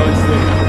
nice thing.